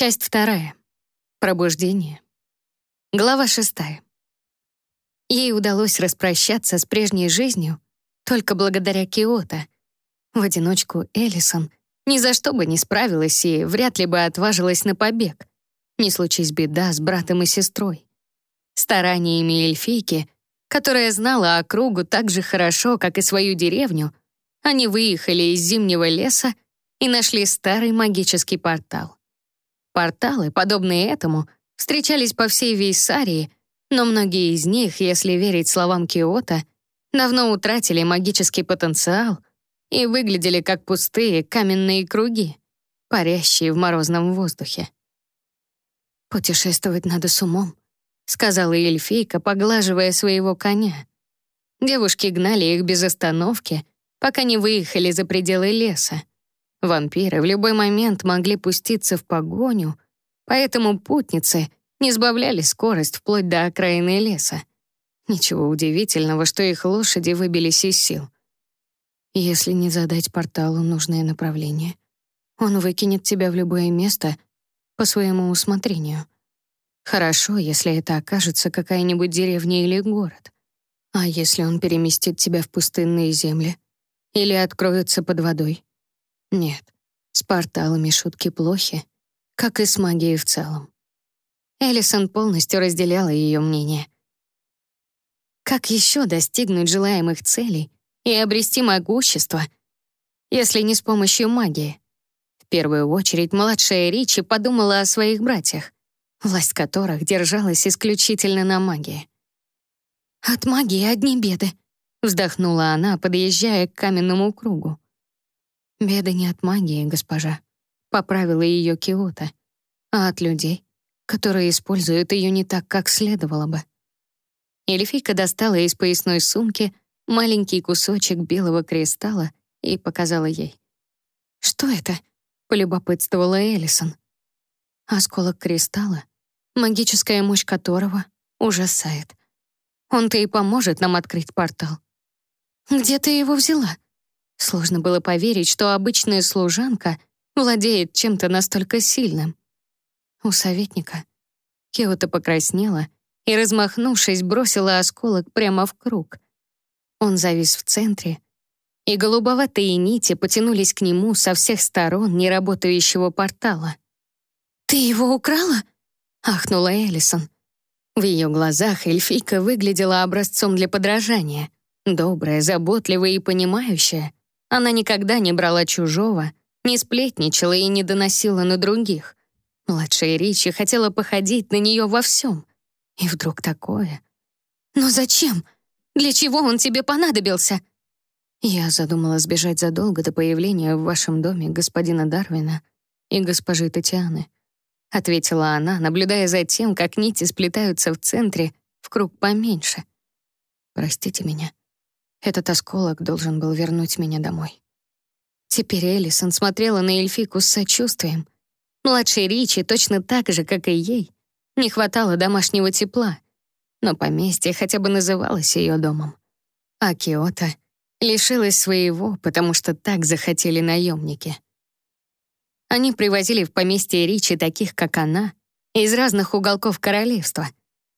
Часть вторая. Пробуждение. Глава шестая. Ей удалось распрощаться с прежней жизнью только благодаря Киото. В одиночку Эллисон ни за что бы не справилась и вряд ли бы отважилась на побег. Не случись беда с братом и сестрой. Стараниями эльфийки, которая знала округу так же хорошо, как и свою деревню, они выехали из зимнего леса и нашли старый магический портал. Порталы, подобные этому, встречались по всей Вейсарии, но многие из них, если верить словам Киота, давно утратили магический потенциал и выглядели как пустые каменные круги, парящие в морозном воздухе. «Путешествовать надо с умом», — сказала эльфийка, поглаживая своего коня. Девушки гнали их без остановки, пока не выехали за пределы леса. Вампиры в любой момент могли пуститься в погоню, поэтому путницы не сбавляли скорость вплоть до окраины леса. Ничего удивительного, что их лошади выбились из сил. Если не задать порталу нужное направление, он выкинет тебя в любое место по своему усмотрению. Хорошо, если это окажется какая-нибудь деревня или город. А если он переместит тебя в пустынные земли или откроется под водой? Нет, с порталами шутки плохи, как и с магией в целом. Эллисон полностью разделяла ее мнение. Как еще достигнуть желаемых целей и обрести могущество, если не с помощью магии? В первую очередь младшая Ричи подумала о своих братьях, власть которых держалась исключительно на магии. «От магии одни беды», — вздохнула она, подъезжая к каменному кругу. Беда не от магии, госпожа. Поправила ее Киота, а от людей, которые используют ее не так, как следовало бы. Эльфийка достала из поясной сумки маленький кусочек белого кристалла и показала ей. «Что это?» — полюбопытствовала Элисон. Осколок кристалла, магическая мощь которого ужасает. Он-то и поможет нам открыть портал. «Где ты его взяла?» Сложно было поверить, что обычная служанка владеет чем-то настолько сильным. У советника Киота покраснела и, размахнувшись, бросила осколок прямо в круг. Он завис в центре, и голубоватые нити потянулись к нему со всех сторон неработающего портала. «Ты его украла?» — ахнула Эллисон. В ее глазах эльфийка выглядела образцом для подражания, добрая, заботливая и понимающая — она никогда не брала чужого, не сплетничала и не доносила на других. Младшая Ричи хотела походить на нее во всем. И вдруг такое. «Но зачем? Для чего он тебе понадобился?» Я задумала сбежать задолго до появления в вашем доме господина Дарвина и госпожи Татьяны. Ответила она, наблюдая за тем, как нити сплетаются в центре в круг поменьше. «Простите меня. Этот осколок должен был вернуть меня домой. Теперь Элисон смотрела на эльфику с сочувствием. Младшей Ричи точно так же, как и ей, не хватало домашнего тепла, но поместье хотя бы называлось ее домом. А Киото лишилась своего, потому что так захотели наемники. Они привозили в поместье Ричи таких, как она, из разных уголков королевства,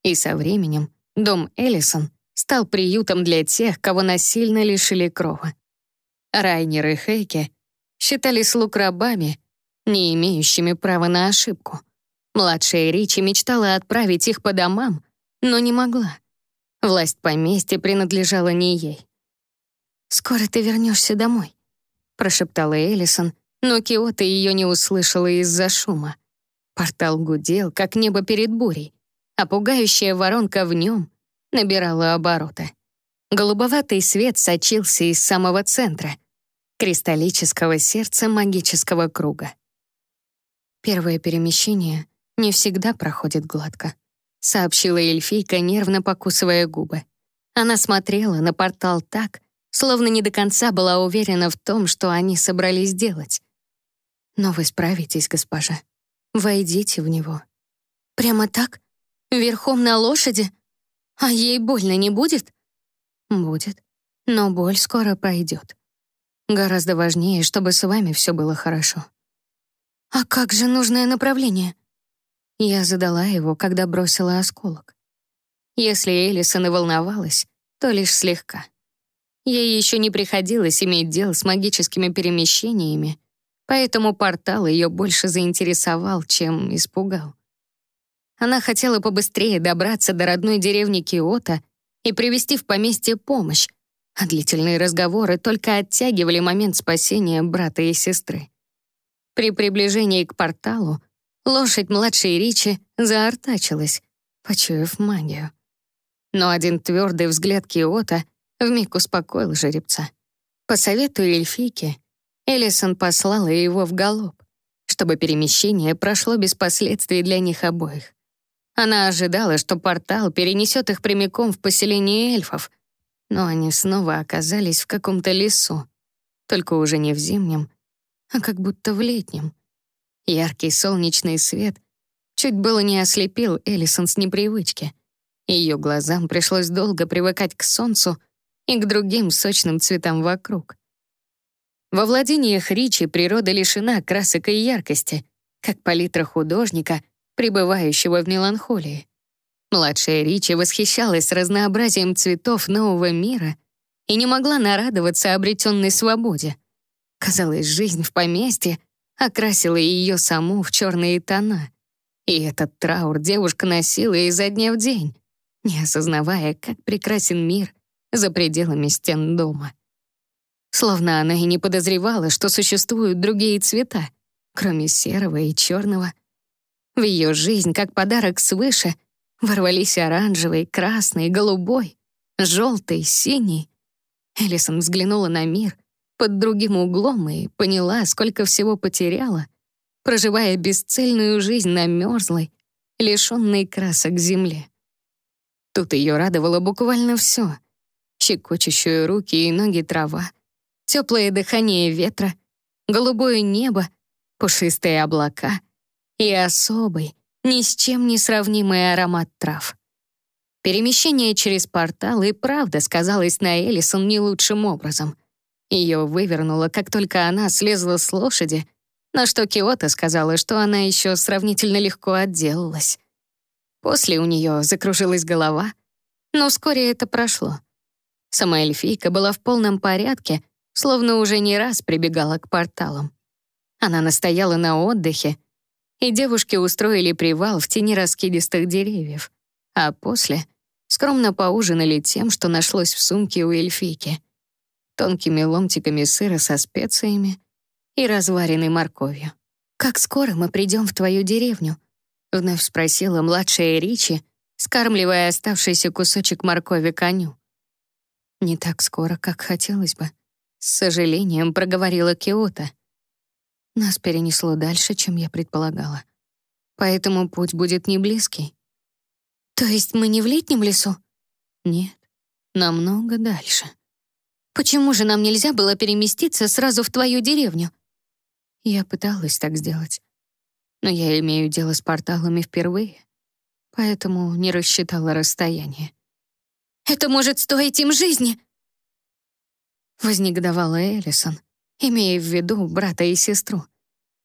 и со временем дом Эллисон стал приютом для тех, кого насильно лишили крова. Райнер и Хейке считали слуг рабами, не имеющими права на ошибку. Младшая Ричи мечтала отправить их по домам, но не могла. Власть поместья принадлежала не ей. «Скоро ты вернешься домой», — прошептала Элисон, но Киота ее не услышала из-за шума. Портал гудел, как небо перед бурей, а пугающая воронка в нем набирала обороты. Голубоватый свет сочился из самого центра, кристаллического сердца магического круга. Первое перемещение не всегда проходит гладко, сообщила эльфийка, нервно покусывая губы. Она смотрела на портал так, словно не до конца была уверена в том, что они собрались делать. Но вы справитесь, госпожа. Войдите в него. Прямо так? Верхом на лошади? А ей больно не будет? Будет. Но боль скоро пройдет. Гораздо важнее, чтобы с вами все было хорошо. «А как же нужное направление?» Я задала его, когда бросила осколок. Если Элисон и волновалась, то лишь слегка. Ей еще не приходилось иметь дело с магическими перемещениями, поэтому портал ее больше заинтересовал, чем испугал. Она хотела побыстрее добраться до родной деревни Киота и привести в поместье помощь, а длительные разговоры только оттягивали момент спасения брата и сестры. При приближении к порталу лошадь младшей Ричи заортачилась, почуяв магию. Но один твердый взгляд Киота вмиг успокоил жеребца. По совету эльфийки, Элисон послала его в галоп, чтобы перемещение прошло без последствий для них обоих. Она ожидала, что портал перенесет их прямиком в поселение эльфов, но они снова оказались в каком-то лесу, только уже не в зимнем, а как будто в летнем. Яркий солнечный свет чуть было не ослепил Элисон с непривычки. Ее глазам пришлось долго привыкать к солнцу и к другим сочным цветам вокруг. Во владениях Ричи природа лишена красок и яркости, как палитра художника, пребывающего в меланхолии. Младшая Ричи восхищалась разнообразием цветов нового мира и не могла нарадоваться обретенной свободе. Казалось, жизнь в поместье окрасила ее саму в черные тона. И этот траур девушка носила изо дня в день, не осознавая, как прекрасен мир за пределами стен дома. Словно она и не подозревала, что существуют другие цвета, кроме серого и черного. В ее жизнь, как подарок свыше, ворвались оранжевый, красный, голубой, желтый, синий. Элисон взглянула на мир, под другим углом и поняла, сколько всего потеряла, проживая бесцельную жизнь на мерзлой, лишенной красок земле. Тут ее радовало буквально все. Щекочущие руки и ноги трава, теплое дыхание ветра, голубое небо, пушистые облака и особый, ни с чем не сравнимый аромат трав. Перемещение через портал и правда сказалось на Элисон не лучшим образом. Ее вывернуло, как только она слезла с лошади, на что Киота сказала, что она еще сравнительно легко отделалась. После у нее закружилась голова, но вскоре это прошло. Сама эльфийка была в полном порядке, словно уже не раз прибегала к порталам. Она настояла на отдыхе, и девушки устроили привал в тени раскидистых деревьев, а после скромно поужинали тем, что нашлось в сумке у эльфийки — тонкими ломтиками сыра со специями и разваренной морковью. «Как скоро мы придем в твою деревню?» — вновь спросила младшая Ричи, скармливая оставшийся кусочек моркови коню. «Не так скоро, как хотелось бы», — с сожалением проговорила Киота. «Нас перенесло дальше, чем я предполагала. Поэтому путь будет не близкий». «То есть мы не в летнем лесу?» «Нет, намного дальше». Почему же нам нельзя было переместиться сразу в твою деревню? Я пыталась так сделать. Но я имею дело с порталами впервые, поэтому не рассчитала расстояние. Это может стоить им жизни!» Вознегодовала Элисон, имея в виду брата и сестру.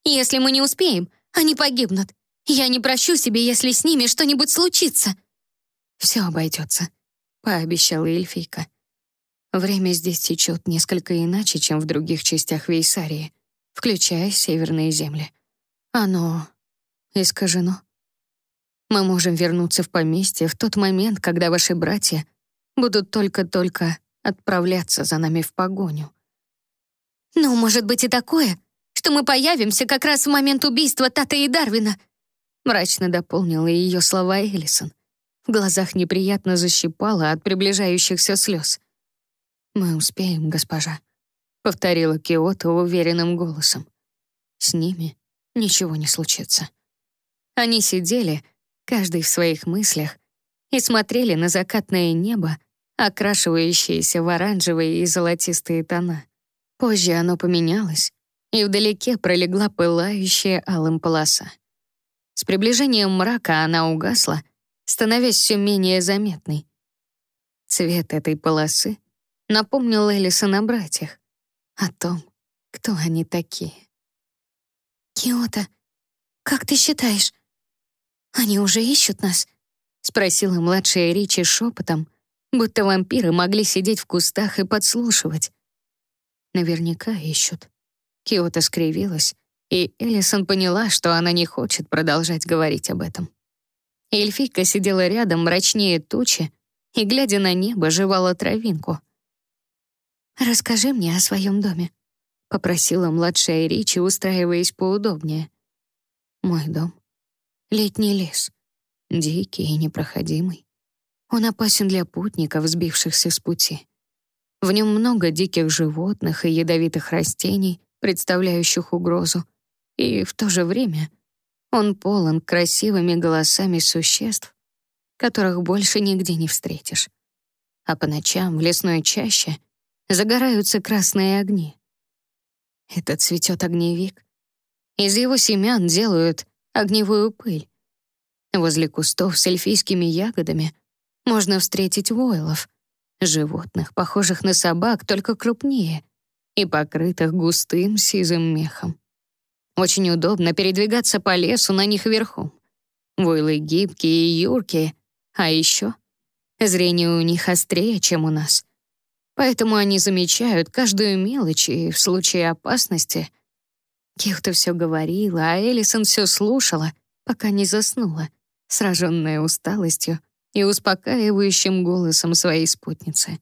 «Если мы не успеем, они погибнут. Я не прощу себе, если с ними что-нибудь случится». «Все обойдется», — пообещала эльфийка. Время здесь течет несколько иначе, чем в других частях Вейсарии, включая северные земли. Оно искажено. Мы можем вернуться в поместье в тот момент, когда ваши братья будут только-только отправляться за нами в погоню. «Ну, может быть и такое, что мы появимся как раз в момент убийства Тата и Дарвина», мрачно дополнила ее слова Элисон. В глазах неприятно защипала от приближающихся слез. «Мы успеем, госпожа», — повторила Киото уверенным голосом. «С ними ничего не случится». Они сидели, каждый в своих мыслях, и смотрели на закатное небо, окрашивающееся в оранжевые и золотистые тона. Позже оно поменялось, и вдалеке пролегла пылающая алым полоса. С приближением мрака она угасла, становясь все менее заметной. Цвет этой полосы напомнил Элисон о братьях, о том, кто они такие. «Киота, «Как ты считаешь, они уже ищут нас?» — спросила младшая Ричи шепотом, будто вампиры могли сидеть в кустах и подслушивать. Наверняка ищут. Киота скривилась, и Элисон поняла, что она не хочет продолжать говорить об этом. Эльфийка сидела рядом, мрачнее тучи, и, глядя на небо, жевала травинку. «Расскажи мне о своем доме», — попросила младшая Ричи, устраиваясь поудобнее. «Мой дом. Летний лес. Дикий и непроходимый. Он опасен для путников, сбившихся с пути. В нем много диких животных и ядовитых растений, представляющих угрозу, и в то же время он полон красивыми голосами существ, которых больше нигде не встретишь. А по ночам в лесной чаще загораются красные огни. Это цветет огневик. Из его семян делают огневую пыль. Возле кустов с эльфийскими ягодами можно встретить войлов, животных, похожих на собак, только крупнее и покрытых густым сизым мехом. Очень удобно передвигаться по лесу на них верхом. Войлы гибкие и юркие, а еще зрение у них острее, чем у нас. Поэтому они замечают каждую мелочь и в случае опасности... Кихта все говорила, а Элисон все слушала, пока не заснула, сраженная усталостью и успокаивающим голосом своей спутницы.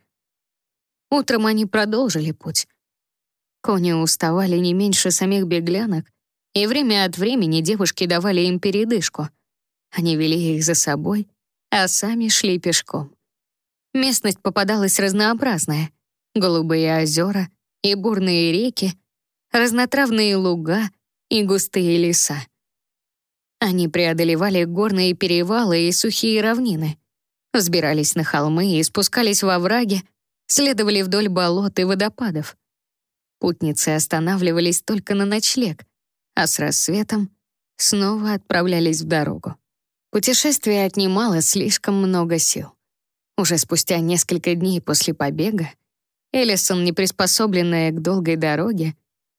Утром они продолжили путь. Кони уставали не меньше самих беглянок, и время от времени девушки давали им передышку. Они вели их за собой, а сами шли пешком. Местность попадалась разнообразная. Голубые озера и бурные реки, разнотравные луга и густые леса. Они преодолевали горные перевалы и сухие равнины, взбирались на холмы и спускались во враги, следовали вдоль болот и водопадов. Путницы останавливались только на ночлег, а с рассветом снова отправлялись в дорогу. Путешествие отнимало слишком много сил. Уже спустя несколько дней после побега Элисон, неприспособленная к долгой дороге,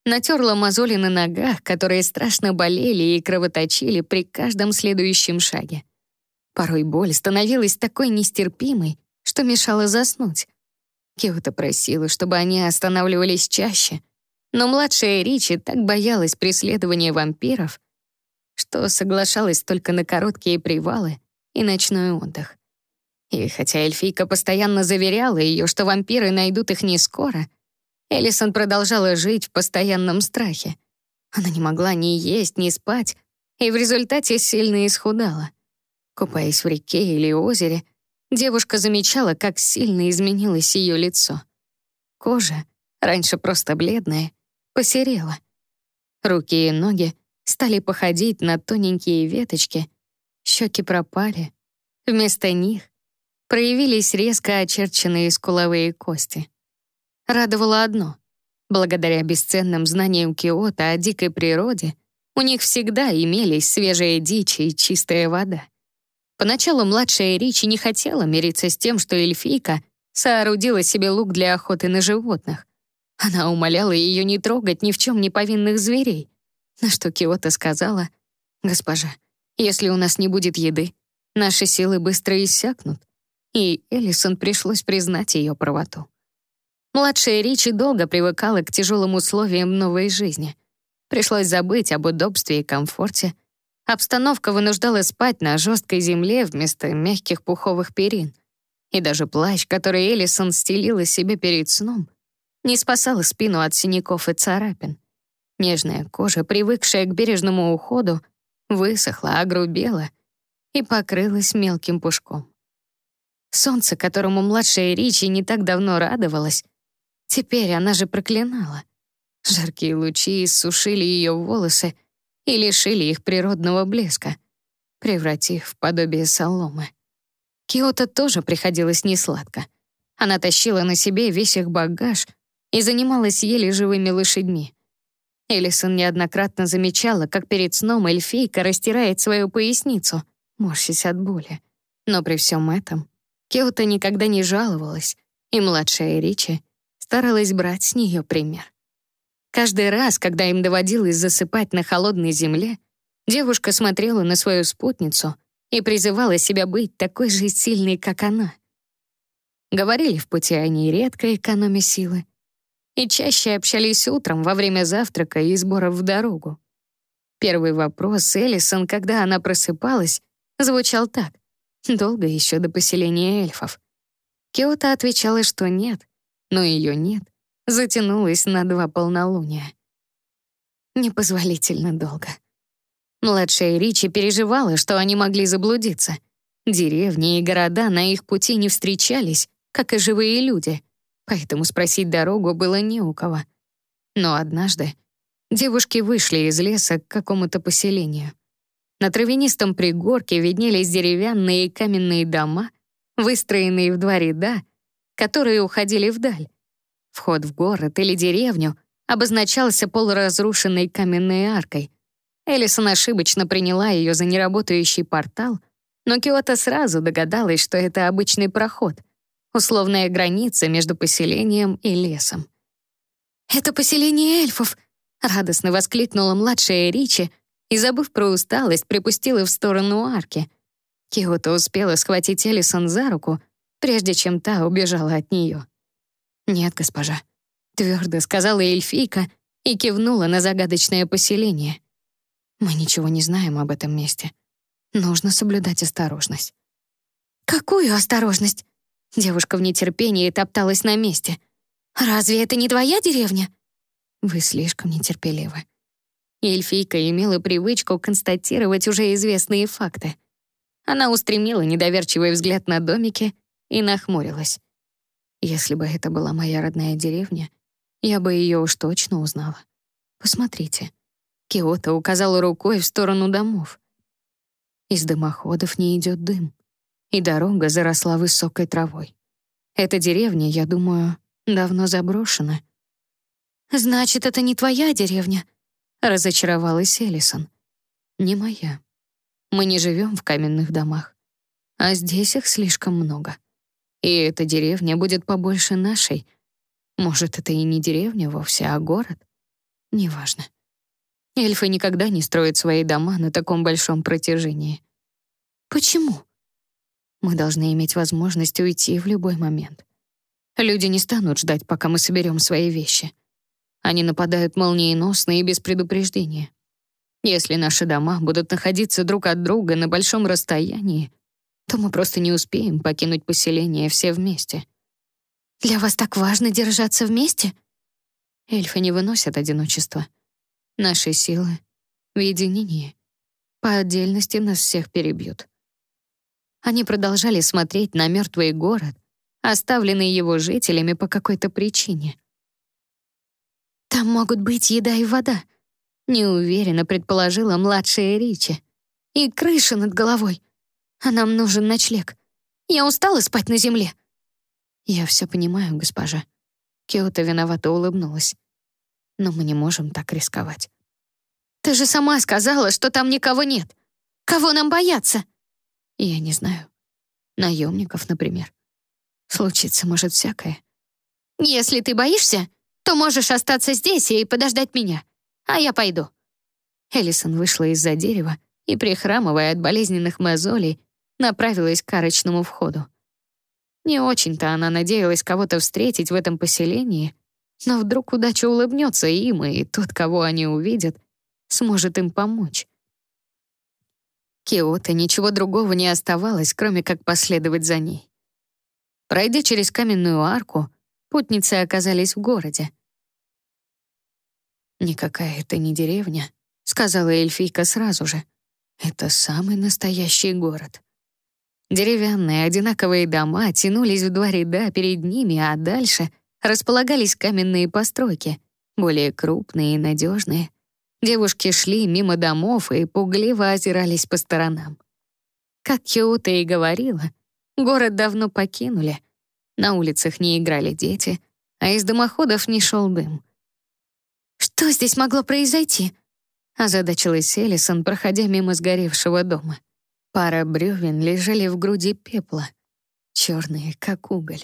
натерла мозоли на ногах, которые страшно болели и кровоточили при каждом следующем шаге. Порой боль становилась такой нестерпимой, что мешала заснуть. Киота просила, чтобы они останавливались чаще, но младшая Ричи так боялась преследования вампиров, что соглашалась только на короткие привалы и ночной отдых. И хотя эльфийка постоянно заверяла ее, что вампиры найдут их не скоро, Элисон продолжала жить в постоянном страхе. Она не могла ни есть, ни спать, и в результате сильно исхудала. Купаясь в реке или озере, девушка замечала, как сильно изменилось ее лицо. Кожа, раньше просто бледная, посерела. Руки и ноги стали походить на тоненькие веточки, щеки пропали. Вместо них проявились резко очерченные скуловые кости. Радовало одно. Благодаря бесценным знаниям Киота о дикой природе, у них всегда имелись свежая дичь и чистая вода. Поначалу младшая Ричи не хотела мириться с тем, что эльфийка соорудила себе лук для охоты на животных. Она умоляла ее не трогать ни в чем не повинных зверей, на что Киота сказала, «Госпожа, если у нас не будет еды, наши силы быстро иссякнут». И Элисон пришлось признать ее правоту. Младшая Ричи долго привыкала к тяжелым условиям новой жизни. Пришлось забыть об удобстве и комфорте. Обстановка вынуждала спать на жесткой земле вместо мягких пуховых перин. И даже плащ, который Элисон стелила себе перед сном, не спасала спину от синяков и царапин. Нежная кожа, привыкшая к бережному уходу, высохла, огрубела и покрылась мелким пушком. Солнце, которому младшая Ричи не так давно радовалась, теперь она же проклинала. Жаркие лучи иссушили ее волосы и лишили их природного блеска, превратив в подобие соломы. Киото тоже приходилось несладко. Она тащила на себе весь их багаж и занималась еле живыми лошадьми. Элисон неоднократно замечала, как перед сном эльфийка растирает свою поясницу, морщась от боли. Но при всем этом Кеута никогда не жаловалась, и младшая Ричи старалась брать с нее пример. Каждый раз, когда им доводилось засыпать на холодной земле, Девушка смотрела на свою спутницу и призывала себя быть такой же сильной, как она. Говорили в пути они редко, экономя силы, и чаще общались утром во время завтрака и сборов в дорогу. Первый вопрос Элисон, когда она просыпалась, звучал так. Долго еще до поселения эльфов. Киота отвечала, что нет, но ее «нет» затянулось на два полнолуния. Непозволительно долго. Младшая Ричи переживала, что они могли заблудиться. Деревни и города на их пути не встречались, как и живые люди, поэтому спросить дорогу было не у кого. Но однажды девушки вышли из леса к какому-то поселению. На травянистом пригорке виднелись деревянные и каменные дома, выстроенные в два ряда, которые уходили вдаль. Вход в город или деревню обозначался полуразрушенной каменной аркой. Элисон ошибочно приняла ее за неработающий портал, но Киота сразу догадалась, что это обычный проход, условная граница между поселением и лесом. «Это поселение эльфов!» — радостно воскликнула младшая Ричи и, забыв про усталость, припустила в сторону арки. Киота успела схватить Элисон за руку, прежде чем та убежала от нее. «Нет, госпожа», — твердо сказала эльфийка и кивнула на загадочное поселение. «Мы ничего не знаем об этом месте. Нужно соблюдать осторожность». «Какую осторожность?» Девушка в нетерпении топталась на месте. «Разве это не твоя деревня?» «Вы слишком нетерпеливы». Эльфийка имела привычку констатировать уже известные факты. Она устремила недоверчивый взгляд на домики и нахмурилась. Если бы это была моя родная деревня, я бы ее уж точно узнала. Посмотрите. Киото указала рукой в сторону домов. Из дымоходов не идет дым, и дорога заросла высокой травой. Эта деревня, я думаю, давно заброшена. «Значит, это не твоя деревня?» — разочаровалась Элисон. «Не моя. Мы не живем в каменных домах, а здесь их слишком много. И эта деревня будет побольше нашей. Может, это и не деревня вовсе, а город? Неважно. Эльфы никогда не строят свои дома на таком большом протяжении. Почему? Мы должны иметь возможность уйти в любой момент. Люди не станут ждать, пока мы соберем свои вещи. Они нападают молниеносно и без предупреждения. Если наши дома будут находиться друг от друга на большом расстоянии, то мы просто не успеем покинуть поселение все вместе. Для вас так важно держаться вместе? Эльфы не выносят одиночества. Наши силы в единении. По отдельности нас всех перебьют. Они продолжали смотреть на мертвый город, оставленный его жителями по какой-то причине. «Там могут быть еда и вода», — неуверенно предположила младшая Ричи. «И крыша над головой. А нам нужен ночлег. Я устала спать на земле». «Я все понимаю, госпожа». Киота виновато улыбнулась. «Но мы не можем так рисковать». «Ты же сама сказала, что там никого нет. Кого нам бояться?» «Я не знаю. Наемников, например. Случиться может всякое». «Если ты боишься, то можешь остаться здесь и подождать меня, а я пойду». Элисон вышла из-за дерева и, прихрамывая от болезненных мозолей, направилась к арочному входу. Не очень-то она надеялась кого-то встретить в этом поселении, но вдруг удача улыбнется им, и тот, кого они увидят, сможет им помочь. Киото ничего другого не оставалось, кроме как последовать за ней. Пройдя через каменную арку, путницы оказались в городе. «Никакая это не деревня», — сказала эльфийка сразу же. «Это самый настоящий город». Деревянные одинаковые дома тянулись в два ряда перед ними, а дальше располагались каменные постройки, более крупные и надежные. Девушки шли мимо домов и пугливо озирались по сторонам. Как Киота и говорила, город давно покинули. На улицах не играли дети, а из дымоходов не шел дым. «Что здесь могло произойти?» озадачилась Элисон, проходя мимо сгоревшего дома. Пара бревен лежали в груди пепла, черные, как уголь.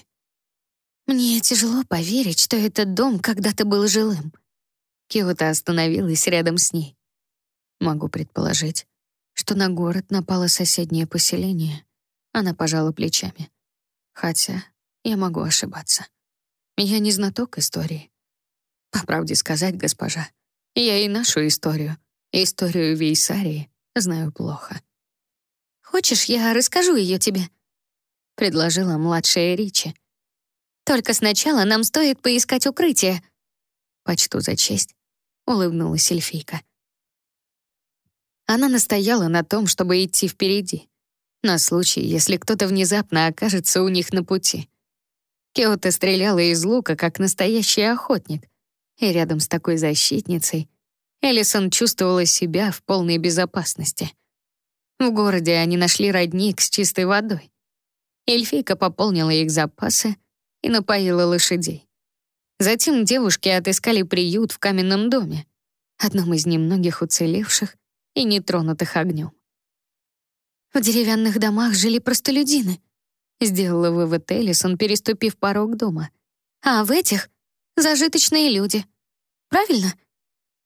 «Мне тяжело поверить, что этот дом когда-то был жилым». Киота остановилась рядом с ней. Могу предположить, что на город напало соседнее поселение. Она пожала плечами. Хотя я могу ошибаться. Я не знаток истории. По правде сказать, госпожа, я и нашу историю, историю Вейсарии, знаю плохо. «Хочешь, я расскажу ее тебе?» — предложила младшая Ричи. «Только сначала нам стоит поискать укрытие». «Почту за честь», — улыбнулась эльфийка. Она настояла на том, чтобы идти впереди, на случай, если кто-то внезапно окажется у них на пути. Кеота стреляла из лука, как настоящий охотник, и рядом с такой защитницей Элисон чувствовала себя в полной безопасности. В городе они нашли родник с чистой водой. Эльфийка пополнила их запасы и напоила лошадей. Затем девушки отыскали приют в каменном доме, одном из немногих уцелевших и нетронутых огнем. В деревянных домах жили простолюдины, сделала вывод Элисон, переступив порог дома. А в этих — зажиточные люди. Правильно?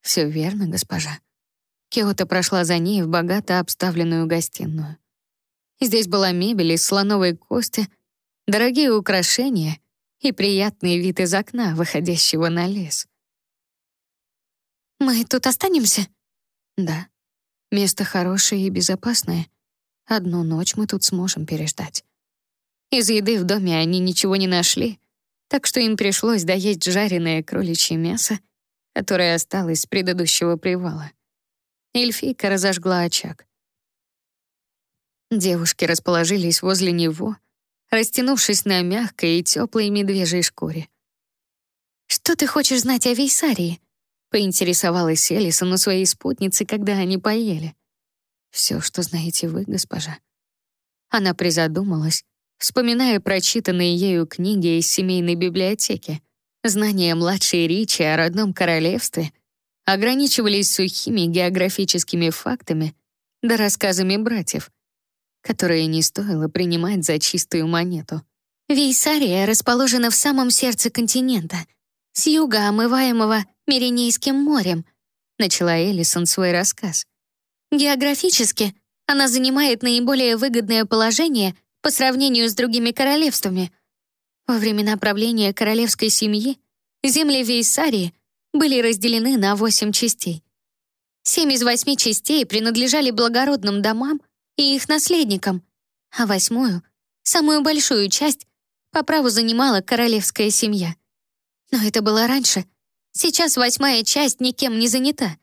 Все верно, госпожа. Киота прошла за ней в богато обставленную гостиную. Здесь была мебель из слоновой кости, дорогие украшения и приятный вид из окна, выходящего на лес. «Мы тут останемся?» «Да. Место хорошее и безопасное. Одну ночь мы тут сможем переждать». Из еды в доме они ничего не нашли, так что им пришлось доесть жареное кроличье мясо, которое осталось с предыдущего привала. Эльфийка разожгла очаг. Девушки расположились возле него, растянувшись на мягкой и теплой медвежьей шкуре. «Что ты хочешь знать о Вейсарии?» — поинтересовалась Элисон у своей спутницы, когда они поели. «Все, что знаете вы, госпожа». Она призадумалась, вспоминая прочитанные ею книги из семейной библиотеки. Знания младшей Ричи о родном королевстве ограничивались сухими географическими фактами да рассказами братьев, которые не стоило принимать за чистую монету. Вейсария расположена в самом сердце континента, с юга омываемого Миренейским морем, начала Элисон свой рассказ. Географически она занимает наиболее выгодное положение по сравнению с другими королевствами. Во времена правления королевской семьи земли Вейсарии были разделены на восемь частей. Семь из восьми частей принадлежали благородным домам и их наследникам, а восьмую, самую большую часть, по праву занимала королевская семья. Но это было раньше. Сейчас восьмая часть никем не занята,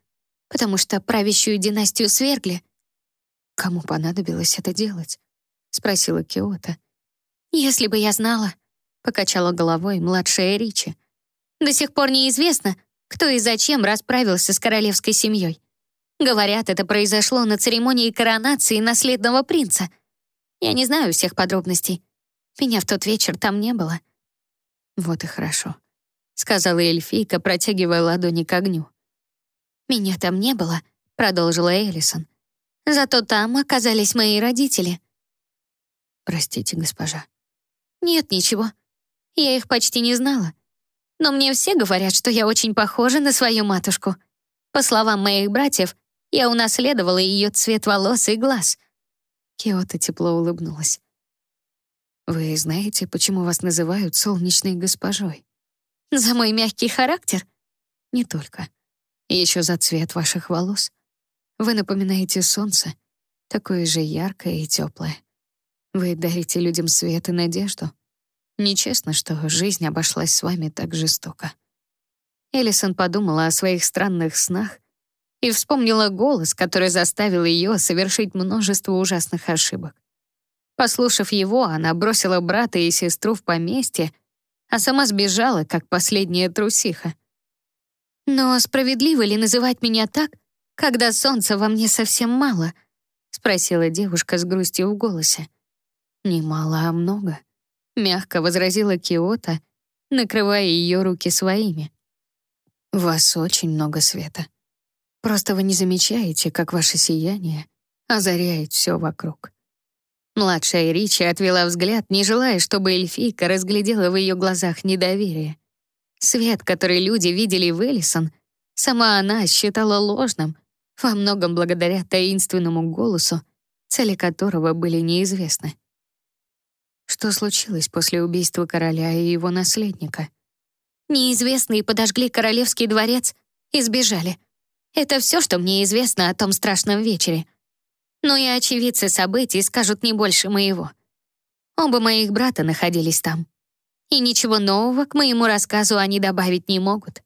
потому что правящую династию свергли. Кому понадобилось это делать? — спросила Киота. «Если бы я знала», — покачала головой младшая Ричи. «До сих пор неизвестно, кто и зачем расправился с королевской семьей. Говорят, это произошло на церемонии коронации наследного принца. Я не знаю всех подробностей. Меня в тот вечер там не было». «Вот и хорошо», — сказала эльфийка, протягивая ладони к огню. «Меня там не было», — продолжила Элисон. «Зато там оказались мои родители. Простите, госпожа. Нет, ничего. Я их почти не знала. Но мне все говорят, что я очень похожа на свою матушку. По словам моих братьев, я унаследовала ее цвет волос и глаз. Киота тепло улыбнулась. «Вы знаете, почему вас называют солнечной госпожой?» «За мой мягкий характер?» «Не только. Еще за цвет ваших волос. Вы напоминаете солнце, такое же яркое и теплое. Вы дарите людям свет и надежду. Нечестно, что жизнь обошлась с вами так жестоко. Элисон подумала о своих странных снах и вспомнила голос, который заставил ее совершить множество ужасных ошибок. Послушав его, она бросила брата и сестру в поместье, а сама сбежала, как последняя трусиха. «Но справедливо ли называть меня так, когда солнца во мне совсем мало?» — спросила девушка с грустью в голосе. «Не мало, а много», — мягко возразила Киота, накрывая ее руки своими. «У вас очень много света. Просто вы не замечаете, как ваше сияние озаряет все вокруг». Младшая Ричи отвела взгляд, не желая, чтобы эльфийка разглядела в ее глазах недоверие. Свет, который люди видели в Эллисон, сама она считала ложным, во многом благодаря таинственному голосу, цели которого были неизвестны. Что случилось после убийства короля и его наследника? Неизвестные подожгли королевский дворец и сбежали. Это все, что мне известно о том страшном вечере. Но и очевидцы событий скажут не больше моего. Оба моих брата находились там. И ничего нового к моему рассказу они добавить не могут.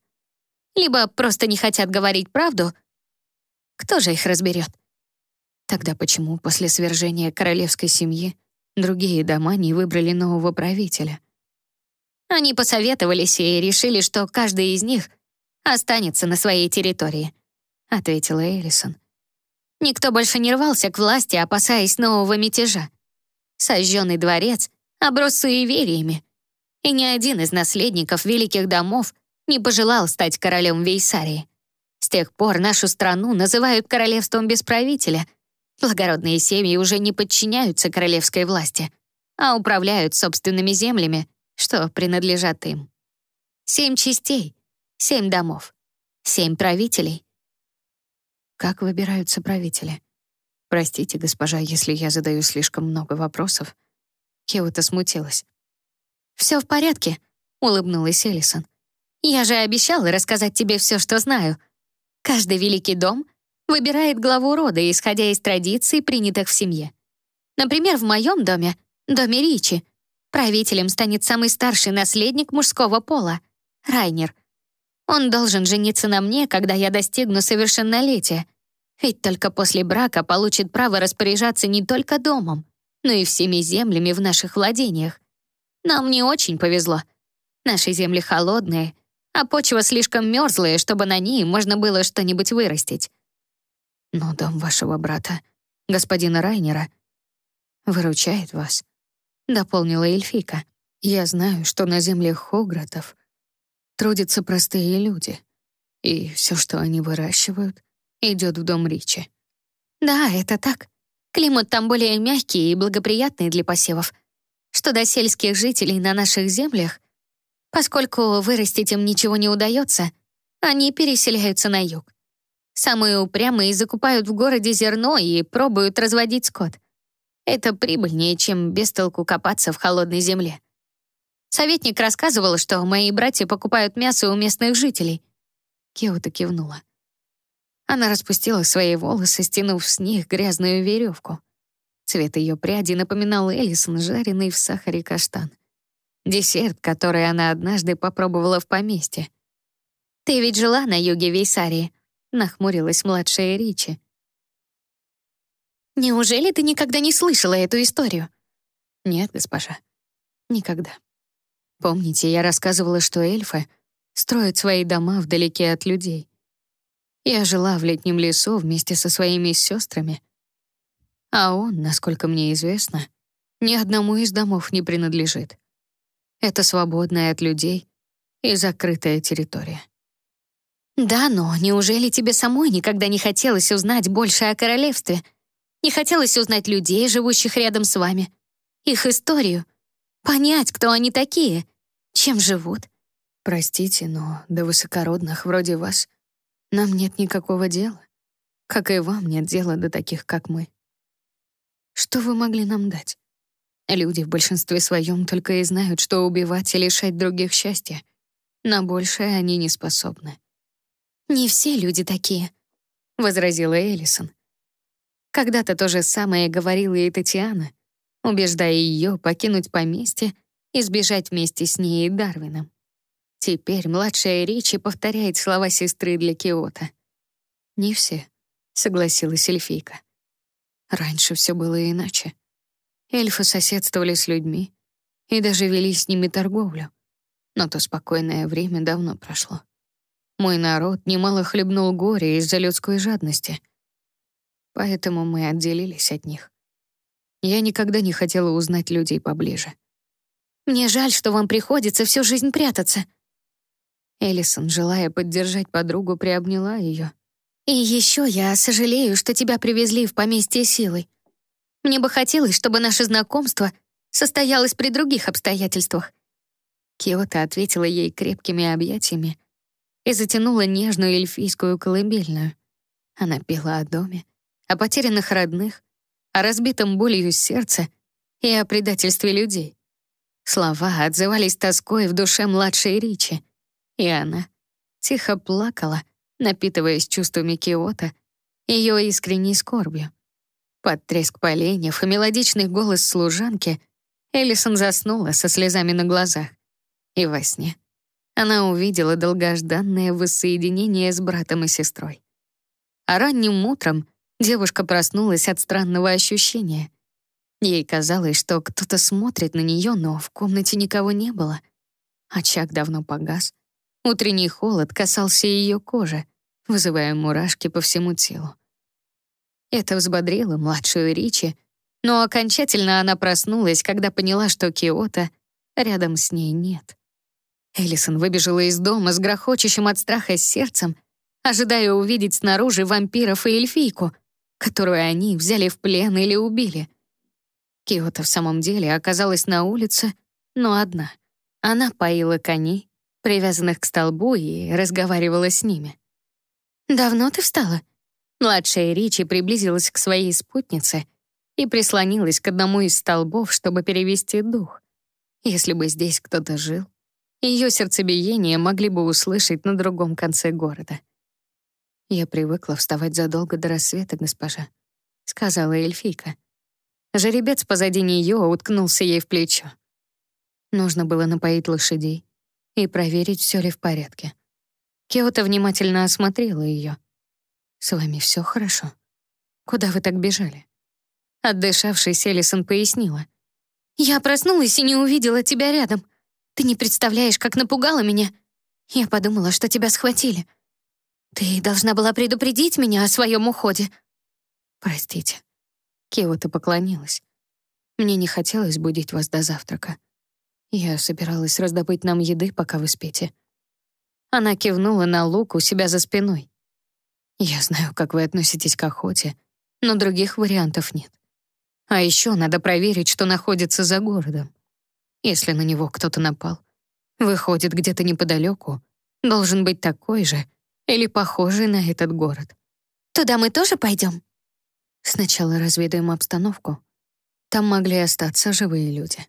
Либо просто не хотят говорить правду. Кто же их разберет? Тогда почему после свержения королевской семьи другие дома не выбрали нового правителя? Они посоветовались и решили, что каждый из них останется на своей территории, ответила Элисон. Никто больше не рвался к власти, опасаясь нового мятежа. Сожженный дворец оброс суевериями, и ни один из наследников великих домов не пожелал стать королем Вейсарии. С тех пор нашу страну называют королевством без правителя. Благородные семьи уже не подчиняются королевской власти, а управляют собственными землями что принадлежат им. Семь частей, семь домов, семь правителей. Как выбираются правители? Простите, госпожа, если я задаю слишком много вопросов. Киота смутилась. «Все в порядке», — улыбнулась Элисон. «Я же обещала рассказать тебе все, что знаю. Каждый великий дом выбирает главу рода, исходя из традиций, принятых в семье. Например, в моем доме, доме Ричи, Правителем станет самый старший наследник мужского пола — Райнер. Он должен жениться на мне, когда я достигну совершеннолетия. Ведь только после брака получит право распоряжаться не только домом, но и всеми землями в наших владениях. Нам не очень повезло. Наши земли холодные, а почва слишком мерзлая, чтобы на ней можно было что-нибудь вырастить. Но дом вашего брата, господина Райнера, выручает вас. — дополнила эльфийка. «Я знаю, что на земле Хогратов трудятся простые люди, и все, что они выращивают, идет в дом Ричи». «Да, это так. Климат там более мягкий и благоприятный для посевов. Что до сельских жителей на наших землях, поскольку вырастить им ничего не удается, они переселяются на юг. Самые упрямые закупают в городе зерно и пробуют разводить скот — это прибыльнее, чем без толку копаться в холодной земле. Советник рассказывал, что мои братья покупают мясо у местных жителей. Киота кивнула. Она распустила свои волосы, стянув с них грязную веревку. Цвет ее пряди напоминал Элисон, жареный в сахаре каштан. Десерт, который она однажды попробовала в поместье. «Ты ведь жила на юге Вейсарии», — нахмурилась младшая Ричи. Неужели ты никогда не слышала эту историю? Нет, госпожа. Никогда. Помните, я рассказывала, что эльфы строят свои дома вдалеке от людей. Я жила в летнем лесу вместе со своими сестрами. А он, насколько мне известно, ни одному из домов не принадлежит. Это свободная от людей и закрытая территория. Да, но неужели тебе самой никогда не хотелось узнать больше о королевстве — не хотелось узнать людей, живущих рядом с вами, их историю, понять, кто они такие, чем живут. Простите, но до высокородных вроде вас нам нет никакого дела, как и вам нет дела до таких, как мы. Что вы могли нам дать? Люди в большинстве своем только и знают, что убивать и лишать других счастья. На большее они не способны. «Не все люди такие», — возразила Элисон. Когда-то то же самое говорила и Татьяна, убеждая ее покинуть поместье и сбежать вместе с ней и Дарвином. Теперь младшая Ричи повторяет слова сестры для Киота. «Не все», — согласилась эльфийка. Раньше все было иначе. Эльфы соседствовали с людьми и даже вели с ними торговлю. Но то спокойное время давно прошло. Мой народ немало хлебнул горе из-за людской жадности — поэтому мы отделились от них. Я никогда не хотела узнать людей поближе. «Мне жаль, что вам приходится всю жизнь прятаться». Элисон, желая поддержать подругу, приобняла ее. «И еще я сожалею, что тебя привезли в поместье силой. Мне бы хотелось, чтобы наше знакомство состоялось при других обстоятельствах». Киота ответила ей крепкими объятиями и затянула нежную эльфийскую колыбельную. Она пела о доме, о потерянных родных, о разбитом болью сердце и о предательстве людей. Слова отзывались тоской в душе младшей Ричи, и она тихо плакала, напитываясь чувствами Киота, ее искренней скорбью. Под треск поленьев и мелодичный голос служанки Эллисон заснула со слезами на глазах. И во сне она увидела долгожданное воссоединение с братом и сестрой. А ранним утром девушка проснулась от странного ощущения. Ей казалось, что кто-то смотрит на нее, но в комнате никого не было. Очаг давно погас. Утренний холод касался ее кожи, вызывая мурашки по всему телу. Это взбодрило младшую Ричи, но окончательно она проснулась, когда поняла, что Киота рядом с ней нет. Эллисон выбежала из дома с грохочущим от страха сердцем, ожидая увидеть снаружи вампиров и эльфийку, которую они взяли в плен или убили. Киота в самом деле оказалась на улице, но одна. Она поила коней, привязанных к столбу, и разговаривала с ними. «Давно ты встала?» Младшая Ричи приблизилась к своей спутнице и прислонилась к одному из столбов, чтобы перевести дух. Если бы здесь кто-то жил, ее сердцебиение могли бы услышать на другом конце города. «Я привыкла вставать задолго до рассвета, госпожа», — сказала эльфийка. Жеребец позади нее уткнулся ей в плечо. Нужно было напоить лошадей и проверить, все ли в порядке. Киота внимательно осмотрела ее. «С вами все хорошо? Куда вы так бежали?» Отдышавшись, Элисон пояснила. «Я проснулась и не увидела тебя рядом. Ты не представляешь, как напугала меня. Я подумала, что тебя схватили. Ты должна была предупредить меня о своем уходе». «Простите». Киота поклонилась. «Мне не хотелось будить вас до завтрака. Я собиралась раздобыть нам еды, пока вы спите». Она кивнула на лук у себя за спиной. Я знаю, как вы относитесь к охоте, но других вариантов нет. А еще надо проверить, что находится за городом. Если на него кто-то напал, выходит где-то неподалеку, должен быть такой же или похожий на этот город. Туда мы тоже пойдем? Сначала разведаем обстановку. Там могли остаться живые люди.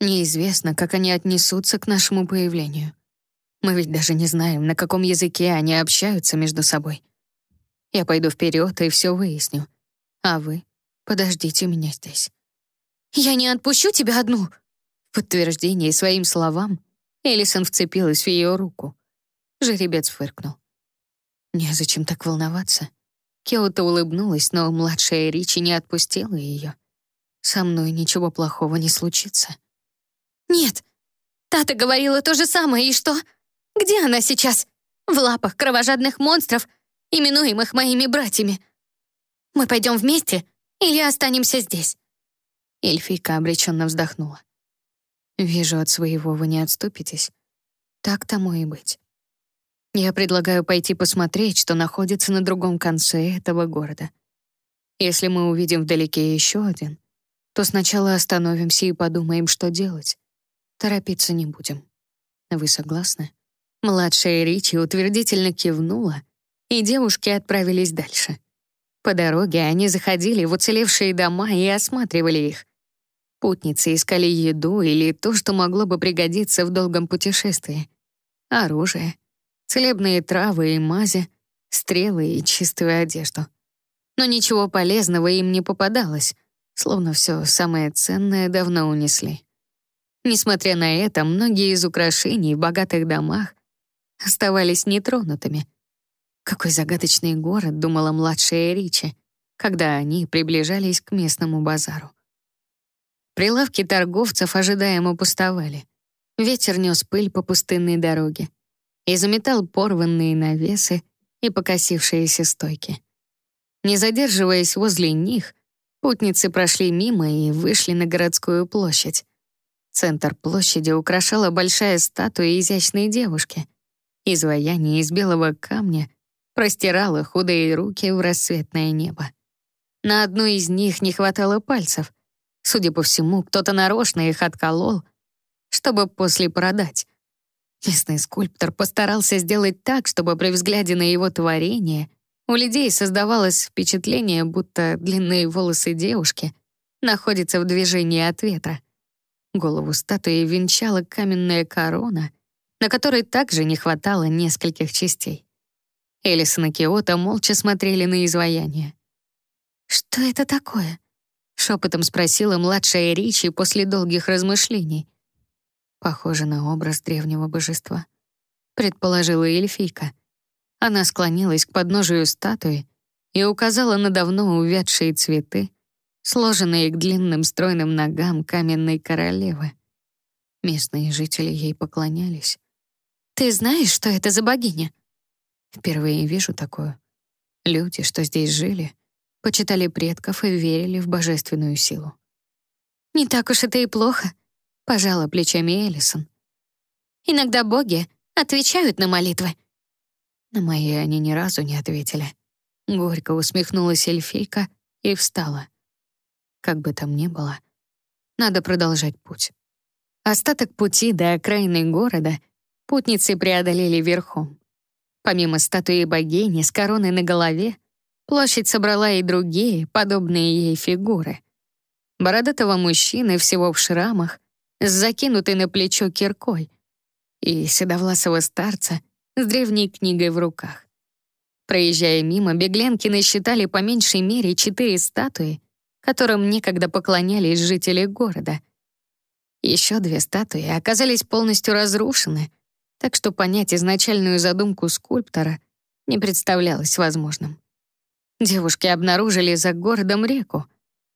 Неизвестно, как они отнесутся к нашему появлению. Мы ведь даже не знаем, на каком языке они общаются между собой. Я пойду вперед и все выясню. А вы подождите меня здесь. Я не отпущу тебя одну. Подтверждение своим словам Элисон вцепилась в ее руку. Жеребец фыркнул. Незачем так волноваться. Киота улыбнулась, но младшая Ричи не отпустила ее. Со мной ничего плохого не случится. Нет, Тата говорила то же самое, и что? Где она сейчас? В лапах кровожадных монстров именуемых моими братьями. Мы пойдем вместе или останемся здесь?» Эльфийка обреченно вздохнула. «Вижу, от своего вы не отступитесь. Так тому и быть. Я предлагаю пойти посмотреть, что находится на другом конце этого города. Если мы увидим вдалеке еще один, то сначала остановимся и подумаем, что делать. Торопиться не будем. Вы согласны?» Младшая Ричи утвердительно кивнула, и девушки отправились дальше. По дороге они заходили в уцелевшие дома и осматривали их. Путницы искали еду или то, что могло бы пригодиться в долгом путешествии. Оружие, целебные травы и мази, стрелы и чистую одежду. Но ничего полезного им не попадалось, словно все самое ценное давно унесли. Несмотря на это, многие из украшений в богатых домах оставались нетронутыми — какой загадочный город, думала младшая Ричи, когда они приближались к местному базару. Прилавки торговцев ожидаемо пустовали. Ветер нес пыль по пустынной дороге и заметал порванные навесы и покосившиеся стойки. Не задерживаясь возле них, путницы прошли мимо и вышли на городскую площадь. Центр площади украшала большая статуя изящной девушки. Изваяние из белого камня простирала худые руки в рассветное небо. На одной из них не хватало пальцев. Судя по всему, кто-то нарочно их отколол, чтобы после продать. Местный скульптор постарался сделать так, чтобы при взгляде на его творение У людей создавалось впечатление, будто длинные волосы девушки находятся в движении от ветра. Голову статуи венчала каменная корона, на которой также не хватало нескольких частей. Элисон и Киота молча смотрели на изваяние. «Что это такое?» — шепотом спросила младшая Ричи после долгих размышлений. «Похоже на образ древнего божества», — предположила эльфийка. Она склонилась к подножию статуи и указала на давно увядшие цветы, сложенные к длинным стройным ногам каменной королевы. Местные жители ей поклонялись. «Ты знаешь, что это за богиня?» Впервые вижу такое. Люди, что здесь жили, почитали предков и верили в божественную силу. «Не так уж это и плохо», — пожала плечами Элисон. «Иногда боги отвечают на молитвы». На мои они ни разу не ответили. Горько усмехнулась эльфийка и встала. Как бы там ни было, надо продолжать путь. Остаток пути до окраины города путницы преодолели верхом. Помимо статуи богини с короной на голове, площадь собрала и другие, подобные ей фигуры. Бородатого мужчины всего в шрамах, с закинутой на плечо киркой, и седовласого старца с древней книгой в руках. Проезжая мимо, беглянки насчитали по меньшей мере четыре статуи, которым некогда поклонялись жители города. Еще две статуи оказались полностью разрушены, так что понять изначальную задумку скульптора не представлялось возможным. Девушки обнаружили за городом реку.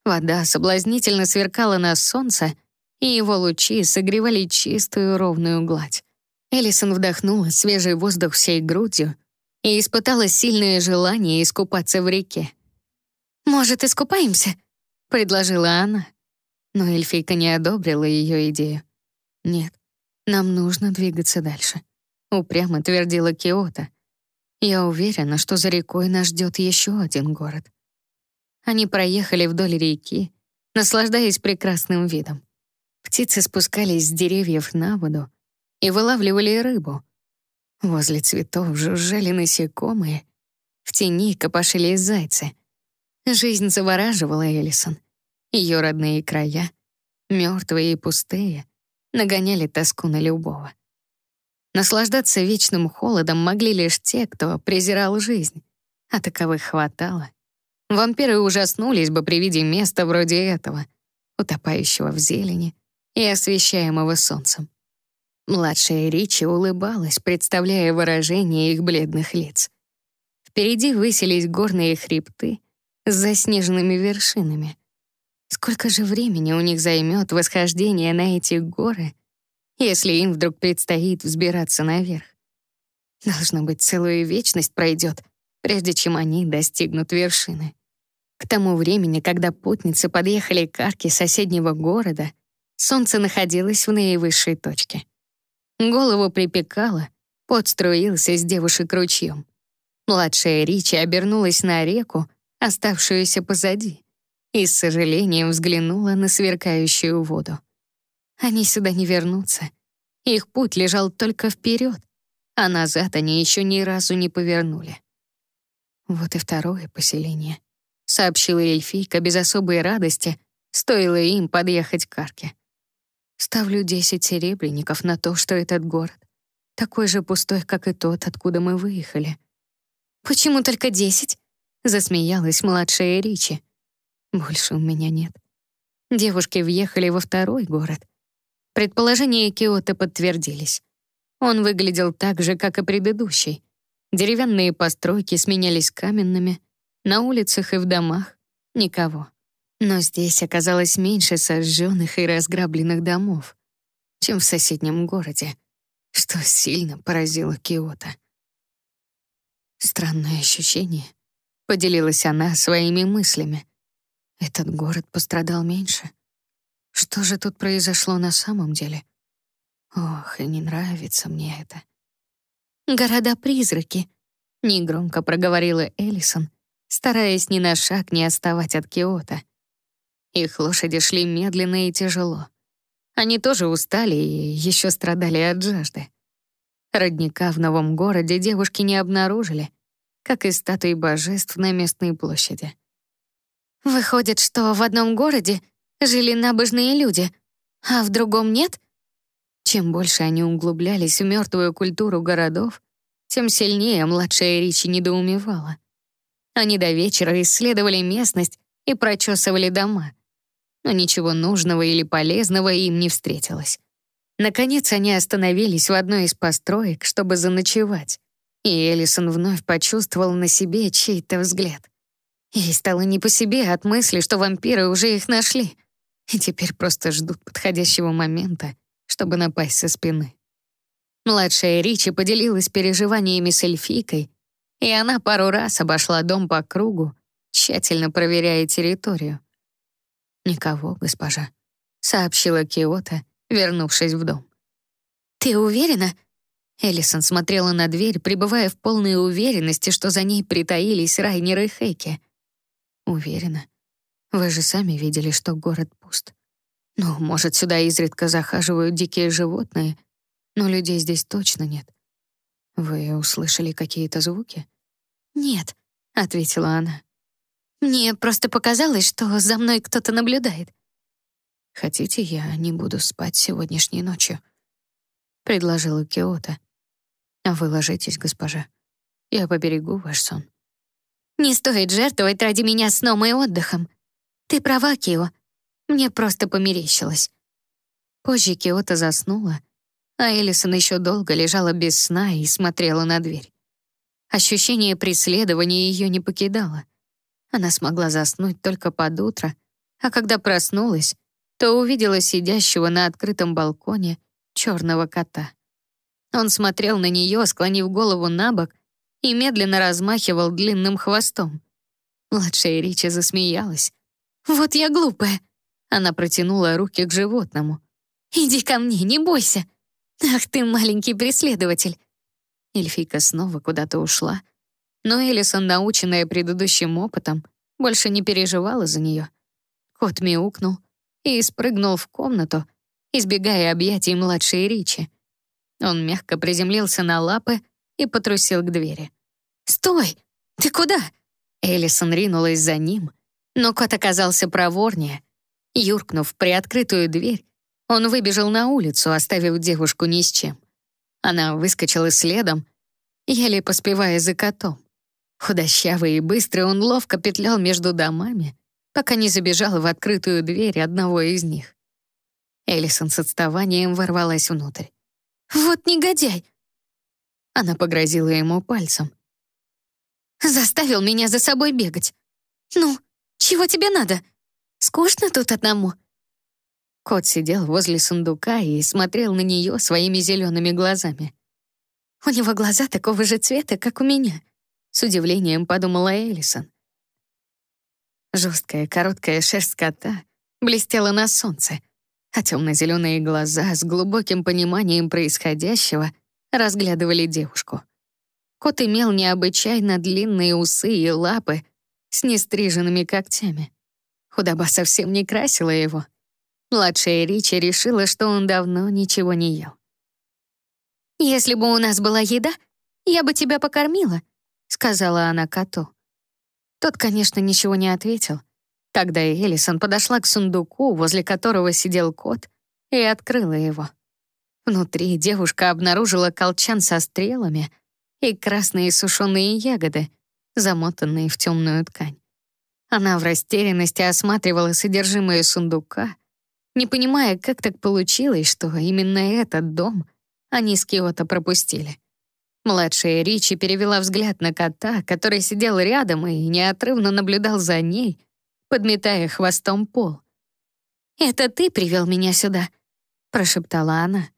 Вода соблазнительно сверкала на солнце, и его лучи согревали чистую ровную гладь. Элисон вдохнула свежий воздух всей грудью и испытала сильное желание искупаться в реке. «Может, искупаемся?» предложила она. Но эльфийка не одобрила ее идею. «Нет, нам нужно двигаться дальше», — упрямо твердила Киота. «Я уверена, что за рекой нас ждет еще один город». Они проехали вдоль реки, наслаждаясь прекрасным видом. Птицы спускались с деревьев на воду и вылавливали рыбу. Возле цветов жужжали насекомые, в тени копошились зайцы. Жизнь завораживала Элисон. Ее родные края, мертвые и пустые, нагоняли тоску на любого. Наслаждаться вечным холодом могли лишь те, кто презирал жизнь, а таковых хватало. Вампиры ужаснулись бы при виде места вроде этого, утопающего в зелени и освещаемого солнцем. Младшая Ричи улыбалась, представляя выражение их бледных лиц. Впереди высились горные хребты, с заснеженными вершинами. Сколько же времени у них займет восхождение на эти горы, если им вдруг предстоит взбираться наверх? Должно быть, целую вечность пройдет, прежде чем они достигнут вершины. К тому времени, когда путницы подъехали к арке соседнего города, солнце находилось в наивысшей точке. Голову припекало, пот струился с девушек ручьем. Младшая Ричи обернулась на реку, оставшуюся позади, и с сожалением взглянула на сверкающую воду. Они сюда не вернутся. Их путь лежал только вперед, а назад они еще ни разу не повернули. Вот и второе поселение, сообщила эльфийка без особой радости, стоило им подъехать к арке. Ставлю десять серебряников на то, что этот город такой же пустой, как и тот, откуда мы выехали. Почему только десять? Засмеялась младшая Ричи. Больше у меня нет. Девушки въехали во второй город. Предположения Киота подтвердились. Он выглядел так же, как и предыдущий. Деревянные постройки сменялись каменными. На улицах и в домах — никого. Но здесь оказалось меньше сожженных и разграбленных домов, чем в соседнем городе, что сильно поразило Киота. Странное ощущение — Поделилась она своими мыслями. Этот город пострадал меньше. Что же тут произошло на самом деле? Ох, и не нравится мне это. «Города-призраки», — негромко проговорила Эллисон, стараясь ни на шаг не отставать от Киота. Их лошади шли медленно и тяжело. Они тоже устали и еще страдали от жажды. Родника в новом городе девушки не обнаружили — как и статуи божеств на местной площади. Выходит, что в одном городе жили набожные люди, а в другом нет? Чем больше они углублялись в мертвую культуру городов, тем сильнее младшая Ричи недоумевала. Они до вечера исследовали местность и прочесывали дома, но ничего нужного или полезного им не встретилось. Наконец они остановились в одной из построек, чтобы заночевать, и Элисон вновь почувствовал на себе чей-то взгляд. Ей стало не по себе от мысли, что вампиры уже их нашли и теперь просто ждут подходящего момента, чтобы напасть со спины. Младшая Ричи поделилась переживаниями с эльфийкой, и она пару раз обошла дом по кругу, тщательно проверяя территорию. «Никого, госпожа», — сообщила Киота, вернувшись в дом. «Ты уверена?» Эллисон смотрела на дверь, пребывая в полной уверенности, что за ней притаились Райнер и Хейки. «Уверена. Вы же сами видели, что город пуст. Ну, может, сюда изредка захаживают дикие животные, но людей здесь точно нет. Вы услышали какие-то звуки? Нет, ответила она. Мне просто показалось, что за мной кто-то наблюдает. Хотите, я не буду спать сегодняшней ночью? предложила Киота. А вы ложитесь, госпожа. Я поберегу ваш сон. Не стоит жертвовать ради меня сном и отдыхом. Ты права, Кио. Мне просто померещилось. Позже Киота заснула, а Элисон еще долго лежала без сна и смотрела на дверь. Ощущение преследования ее не покидало. Она смогла заснуть только под утро, а когда проснулась, то увидела сидящего на открытом балконе черного кота. Он смотрел на нее, склонив голову на бок, и медленно размахивал длинным хвостом. Младшая Рича засмеялась. «Вот я глупая!» Она протянула руки к животному. «Иди ко мне, не бойся!» «Ах ты, маленький преследователь!» Эльфийка снова куда-то ушла, но Элисон, наученная предыдущим опытом, больше не переживала за нее. Кот мяукнул и спрыгнул в комнату, избегая объятий младшей Ричи. Он мягко приземлился на лапы и потрусил к двери. «Стой! Ты куда?» Элисон ринулась за ним, но кот оказался проворнее. Юркнув приоткрытую дверь, он выбежал на улицу, оставив девушку ни с чем. Она выскочила следом, еле поспевая за котом. Худощавый и быстрый он ловко петлял между домами, пока не забежал в открытую дверь одного из них. Элисон с отставанием ворвалась внутрь. «Вот негодяй!» Она погрозила ему пальцем. «Заставил меня за собой бегать. Ну, чего тебе надо? Скучно тут одному?» Кот сидел возле сундука и смотрел на нее своими зелеными глазами. «У него глаза такого же цвета, как у меня», — с удивлением подумала Элисон. Жесткая, короткая шерсть кота блестела на солнце, а темно-зеленые глаза с глубоким пониманием происходящего разглядывали девушку. Кот имел необычайно длинные усы и лапы с нестриженными когтями. Худоба совсем не красила его — Младшая Ричи решила, что он давно ничего не ел. «Если бы у нас была еда, я бы тебя покормила», — сказала она коту. Тот, конечно, ничего не ответил. Тогда Элисон подошла к сундуку, возле которого сидел кот, и открыла его. Внутри девушка обнаружила колчан со стрелами и красные сушеные ягоды, замотанные в темную ткань. Она в растерянности осматривала содержимое сундука, не понимая, как так получилось, что именно этот дом они с Киото пропустили. Младшая Ричи перевела взгляд на кота, который сидел рядом и неотрывно наблюдал за ней, подметая хвостом пол. «Это ты привел меня сюда», — прошептала она.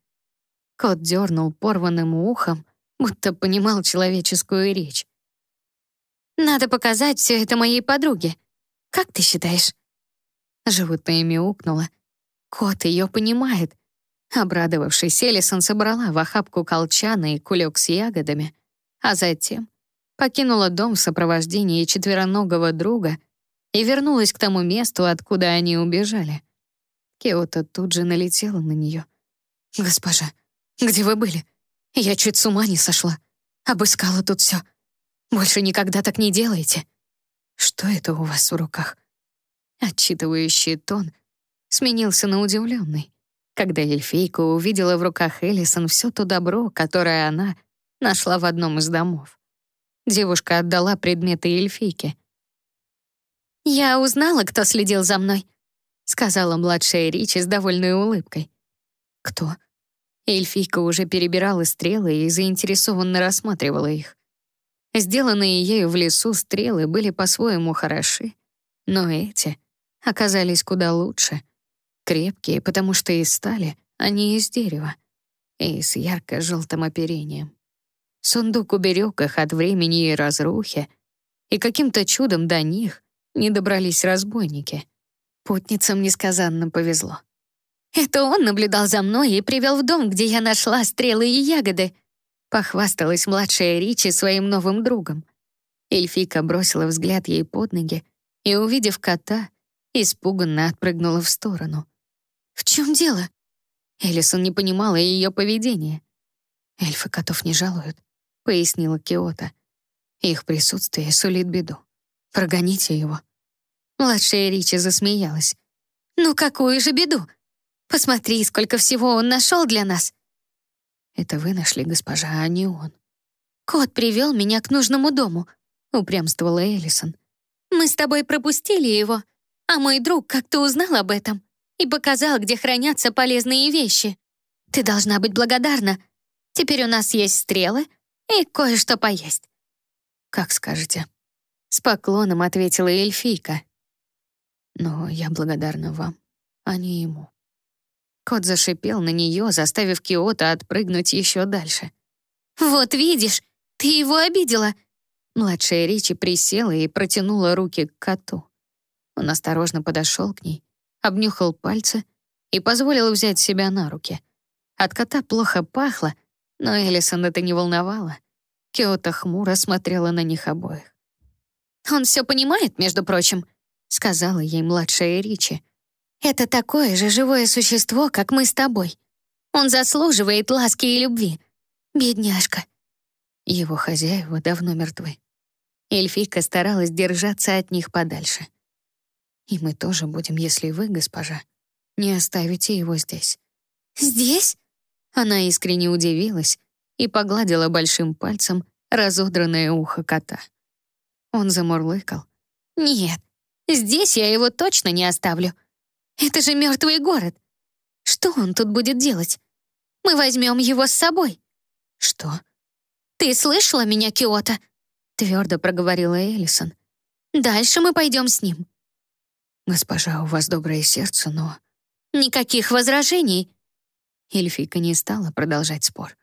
Кот дернул порванным ухом, будто понимал человеческую речь. «Надо показать все это моей подруге. Как ты считаешь?» Животное мяукнуло, Кот ее понимает. Обрадовавшись, Элисон собрала в охапку колчана и кулек с ягодами, а затем покинула дом в сопровождении четвероногого друга и вернулась к тому месту, откуда они убежали. Киота тут же налетела на нее. «Госпожа, где вы были? Я чуть с ума не сошла. Обыскала тут все. Больше никогда так не делайте. Что это у вас в руках? Отчитывающий тон сменился на удивленный, когда эльфийка увидела в руках Элисон все то добро, которое она нашла в одном из домов. Девушка отдала предметы эльфийке. «Я узнала, кто следил за мной», — сказала младшая Ричи с довольной улыбкой. «Кто?» Эльфийка уже перебирала стрелы и заинтересованно рассматривала их. Сделанные ею в лесу стрелы были по-своему хороши, но эти оказались куда лучше. Крепкие, потому что из стали, а не из дерева, и с ярко-желтым оперением. Сундук уберег их от времени и разрухи, и каким-то чудом до них не добрались разбойники. Путницам несказанно повезло. «Это он наблюдал за мной и привел в дом, где я нашла стрелы и ягоды», Похвасталась младшая Ричи своим новым другом. Эльфика бросила взгляд ей под ноги и, увидев кота, испуганно отпрыгнула в сторону. «В чем дело?» Элисон не понимала ее поведения. «Эльфы котов не жалуют», — пояснила Киота. «Их присутствие сулит беду. Прогоните его». Младшая Ричи засмеялась. «Ну какую же беду? Посмотри, сколько всего он нашел для нас. Это вы нашли, госпожа, а не он. Кот привел меня к нужному дому, упрямствовала Элисон. Мы с тобой пропустили его, а мой друг как-то узнал об этом и показал, где хранятся полезные вещи. Ты должна быть благодарна. Теперь у нас есть стрелы и кое-что поесть. Как скажете. С поклоном ответила эльфийка. Но я благодарна вам, а не ему. Кот зашипел на нее, заставив Киота отпрыгнуть еще дальше. «Вот видишь, ты его обидела!» Младшая Ричи присела и протянула руки к коту. Он осторожно подошел к ней, обнюхал пальцы и позволил взять себя на руки. От кота плохо пахло, но Элисон это не волновало. Киота хмуро смотрела на них обоих. «Он все понимает, между прочим», — сказала ей младшая Ричи. Это такое же живое существо, как мы с тобой. Он заслуживает ласки и любви. Бедняжка. Его хозяева давно мертвы. Эльфийка старалась держаться от них подальше. И мы тоже будем, если вы, госпожа, не оставите его здесь. Здесь? Она искренне удивилась и погладила большим пальцем разодранное ухо кота. Он замурлыкал. «Нет, здесь я его точно не оставлю. Это же мертвый город. Что он тут будет делать? Мы возьмем его с собой. Что? Ты слышала меня, Киота? Твердо проговорила Элисон. Дальше мы пойдем с ним. Госпожа, у вас доброе сердце, но... Никаких возражений. Эльфика не стала продолжать спор.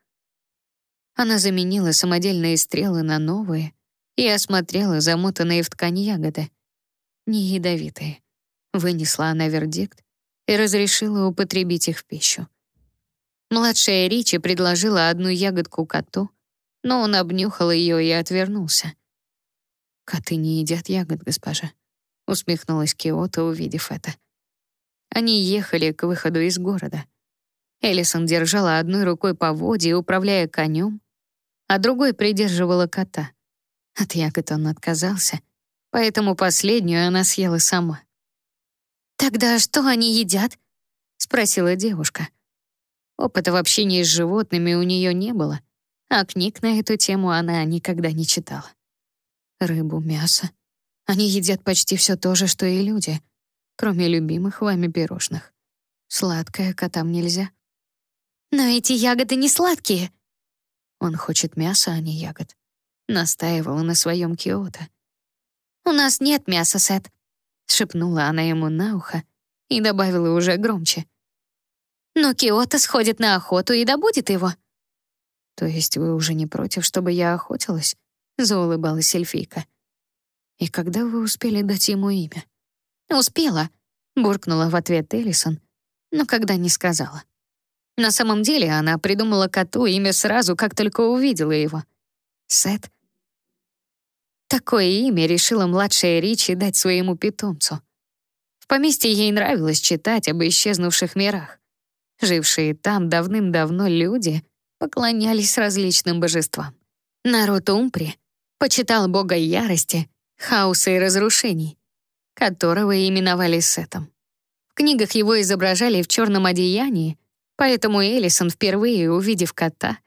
Она заменила самодельные стрелы на новые и осмотрела замотанные в ткань ягоды. Не ядовитые. Вынесла она вердикт и разрешила употребить их в пищу. Младшая Ричи предложила одну ягодку коту, но он обнюхал ее и отвернулся. «Коты не едят ягод, госпожа», — усмехнулась Киота, увидев это. Они ехали к выходу из города. Элисон держала одной рукой поводья, управляя конем, а другой придерживала кота. От ягод он отказался, поэтому последнюю она съела сама. «Тогда что они едят?» — спросила девушка. Опыта в общении с животными у нее не было, а книг на эту тему она никогда не читала. Рыбу, мясо. Они едят почти все то же, что и люди, кроме любимых вами пирожных. Сладкое котам нельзя. «Но эти ягоды не сладкие». Он хочет мяса, а не ягод. Настаивала на своем Киото. «У нас нет мяса, Сет шепнула она ему на ухо и добавила уже громче. «Но Киото сходит на охоту и добудет его». «То есть вы уже не против, чтобы я охотилась?» — заулыбалась эльфийка. «И когда вы успели дать ему имя?» «Успела», — буркнула в ответ Элисон, но когда не сказала. На самом деле она придумала коту имя сразу, как только увидела его. Сет Такое имя решила младшая Ричи дать своему питомцу. В поместье ей нравилось читать об исчезнувших мирах. Жившие там давным-давно люди поклонялись различным божествам. Народ Умпри Почитал бога ярости, хаоса и разрушений, которого именовали Сетом. В книгах его изображали в черном одеянии, поэтому Элисон, впервые увидев кота,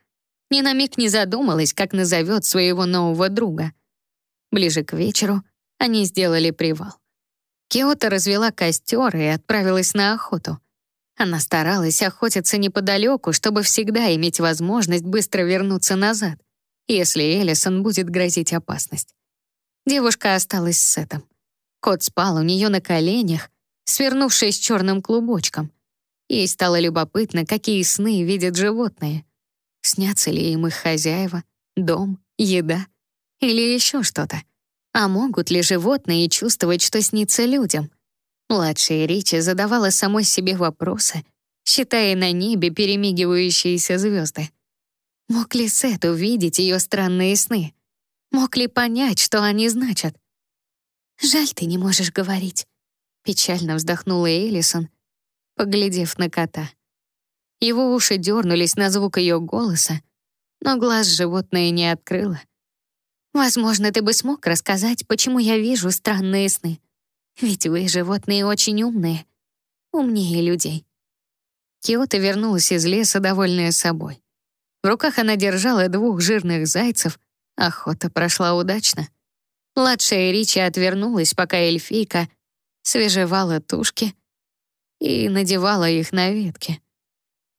ни на миг не задумалась, как назовет своего нового друга. Ближе к вечеру они сделали привал. Киота развела костер и отправилась на охоту. Она старалась охотиться неподалеку, чтобы всегда иметь возможность быстро вернуться назад, если Элисон будет грозить опасность. Девушка осталась с Сетом. Кот спал у нее на коленях, свернувшись черным клубочком. Ей стало любопытно, какие сны видят животные. Снятся ли им их хозяева, дом, еда или еще что-то. А могут ли животные чувствовать, что снится людям? Младшая Ричи задавала самой себе вопросы, считая на небе перемигивающиеся звезды. Мог ли Сет увидеть ее странные сны? Мог ли понять, что они значат? «Жаль, ты не можешь говорить», — печально вздохнула Элисон, поглядев на кота. Его уши дернулись на звук ее голоса, но глаз животное не открыло. «Возможно, ты бы смог рассказать, почему я вижу странные сны. Ведь вы, животные, очень умные. Умнее людей». Киота вернулась из леса, довольная собой. В руках она держала двух жирных зайцев. Охота прошла удачно. Младшая Ричи отвернулась, пока эльфийка свежевала тушки и надевала их на ветки.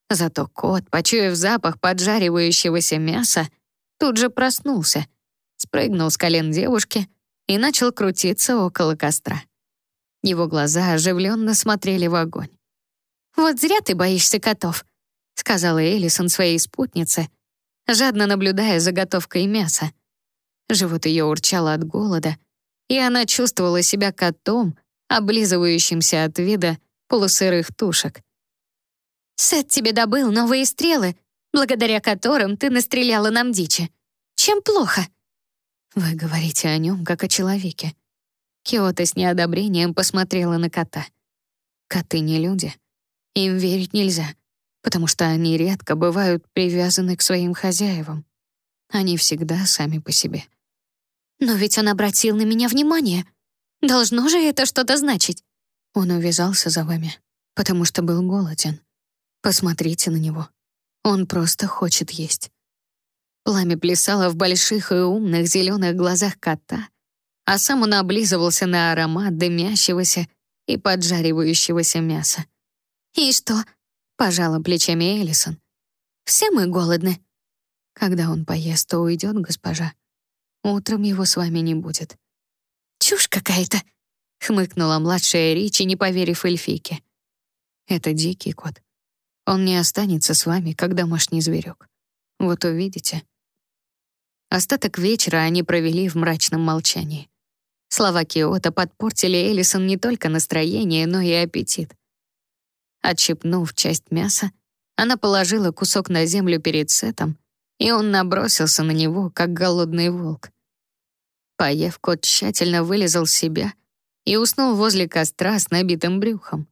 Зато кот, почуяв запах поджаривающегося мяса, тут же проснулся, спрыгнул с колен девушки и начал крутиться около костра. Его глаза оживленно смотрели в огонь. «Вот зря ты боишься котов», — сказала Элисон своей спутнице, жадно наблюдая за готовкой мяса. Живот ее урчало от голода, и она чувствовала себя котом, облизывающимся от вида полусырых тушек. «Сет тебе добыл новые стрелы, благодаря которым ты настреляла нам дичи. Чем плохо?» «Вы говорите о нем, как о человеке». Киота с неодобрением посмотрела на кота. «Коты не люди. Им верить нельзя, потому что они редко бывают привязаны к своим хозяевам. Они всегда сами по себе. Но ведь он обратил на меня внимание. Должно же это что-то значить. Он увязался за вами, потому что был голоден. Посмотрите на него. Он просто хочет есть. Пламя плясало в больших и умных зеленых глазах кота, а сам он облизывался на аромат дымящегося и поджаривающегося мяса. «И что?» — пожала плечами Элисон. «Все мы голодны». «Когда он поест, то уйдет, госпожа. Утром его с вами не будет». «Чушь какая-то», — хмыкнула младшая Ричи, не поверив эльфийке. «Это дикий кот. Он не останется с вами, как домашний зверек. Вот увидите». Остаток вечера они провели в мрачном молчании. Слова Киота подпортили Элисон не только настроение, но и аппетит. Отщипнув часть мяса, она положила кусок на землю перед Сетом, и он набросился на него, как голодный волк. Поев, кот тщательно вылезал себя и уснул возле костра с набитым брюхом.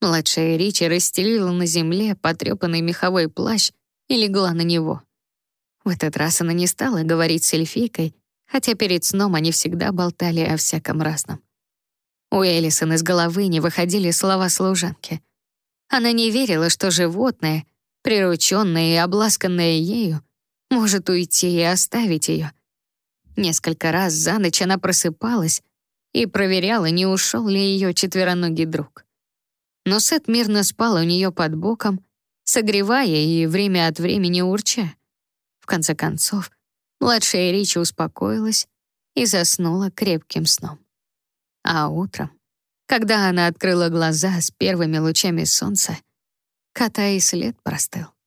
Младшая Ричи расстелила на земле потрепанный меховой плащ и легла на него. В этот раз она не стала говорить с эльфийкой, хотя перед сном они всегда болтали о всяком разном. У Элисон из головы не выходили слова служанки. Она не верила, что животное, прирученное и обласканное ею, может уйти и оставить ее. Несколько раз за ночь она просыпалась и проверяла, не ушел ли ее четвероногий друг. Но Сет мирно спал у нее под боком, согревая и время от времени урча. Конце концов, младшая Ричи успокоилась и заснула крепким сном. А утром, когда она открыла глаза с первыми лучами солнца, кота и след простыл.